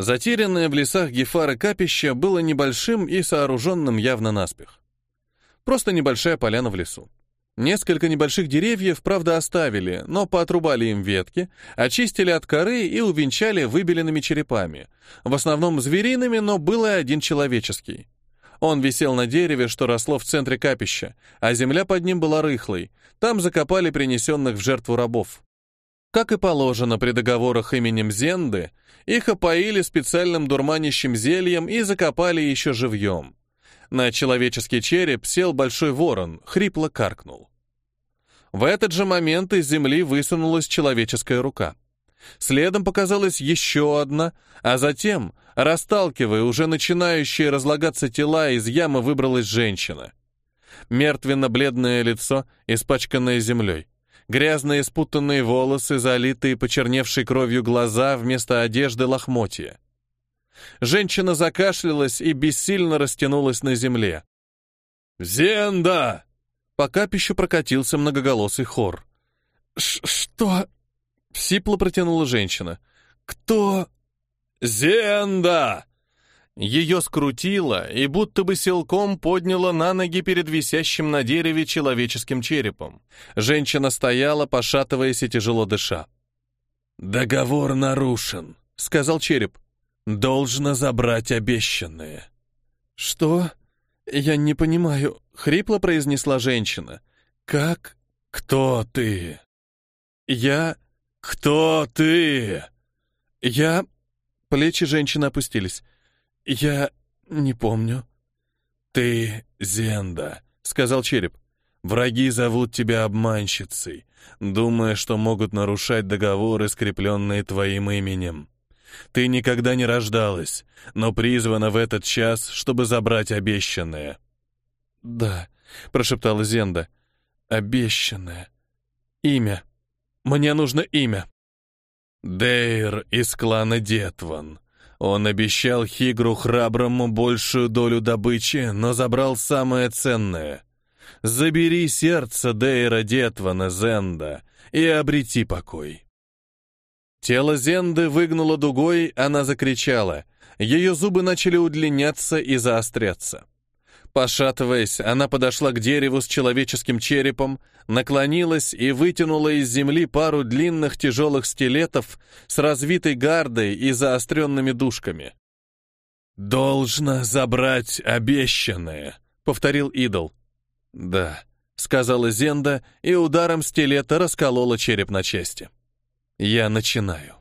Затерянное в лесах Гефара капище было небольшим и сооруженным явно наспех. Просто небольшая поляна в лесу. Несколько небольших деревьев, правда, оставили, но поотрубали им ветки, очистили от коры и увенчали выбеленными черепами. В основном звериными, но был и один человеческий. Он висел на дереве, что росло в центре капища, а земля под ним была рыхлой. Там закопали принесенных в жертву рабов. Как и положено при договорах именем Зенды, их опоили специальным дурманящим зельем и закопали еще живьем. На человеческий череп сел большой ворон, хрипло каркнул. В этот же момент из земли высунулась человеческая рука. Следом показалась еще одна, а затем, расталкивая уже начинающие разлагаться тела, из ямы выбралась женщина. Мертвенно-бледное лицо, испачканное землей. Грязные спутанные волосы, залитые почерневшей кровью глаза, вместо одежды лохмотья. Женщина закашлялась и бессильно растянулась на земле. «Зенда!» По капищу прокатился многоголосый хор. «Что?» — сипло протянула женщина. «Кто?» «Зенда!» Ее скрутило и будто бы силком подняло на ноги перед висящим на дереве человеческим черепом. Женщина стояла, пошатываясь и тяжело дыша. «Договор нарушен», — сказал череп. «Должно забрать обещанное». «Что? Я не понимаю», — хрипло произнесла женщина. «Как? Кто ты?» «Я...» «Кто ты?» «Я...» Плечи женщины опустились. «Я не помню». «Ты Зенда», — сказал череп. «Враги зовут тебя обманщицей, думая, что могут нарушать договоры, скрепленные твоим именем. Ты никогда не рождалась, но призвана в этот час, чтобы забрать обещанное». «Да», — прошептала Зенда. «Обещанное. Имя. Мне нужно имя». Дейр из клана Детван. Он обещал Хигру храброму большую долю добычи, но забрал самое ценное. Забери сердце Дейра Детвана Зенда и обрети покой. Тело Зенды выгнуло дугой, она закричала. Ее зубы начали удлиняться и заостряться. Пошатываясь, она подошла к дереву с человеческим черепом, наклонилась и вытянула из земли пару длинных тяжелых стилетов с развитой гардой и заостренными дужками. «Должно забрать обещанное», — повторил идол. «Да», — сказала Зенда и ударом стилета расколола череп на части. «Я начинаю».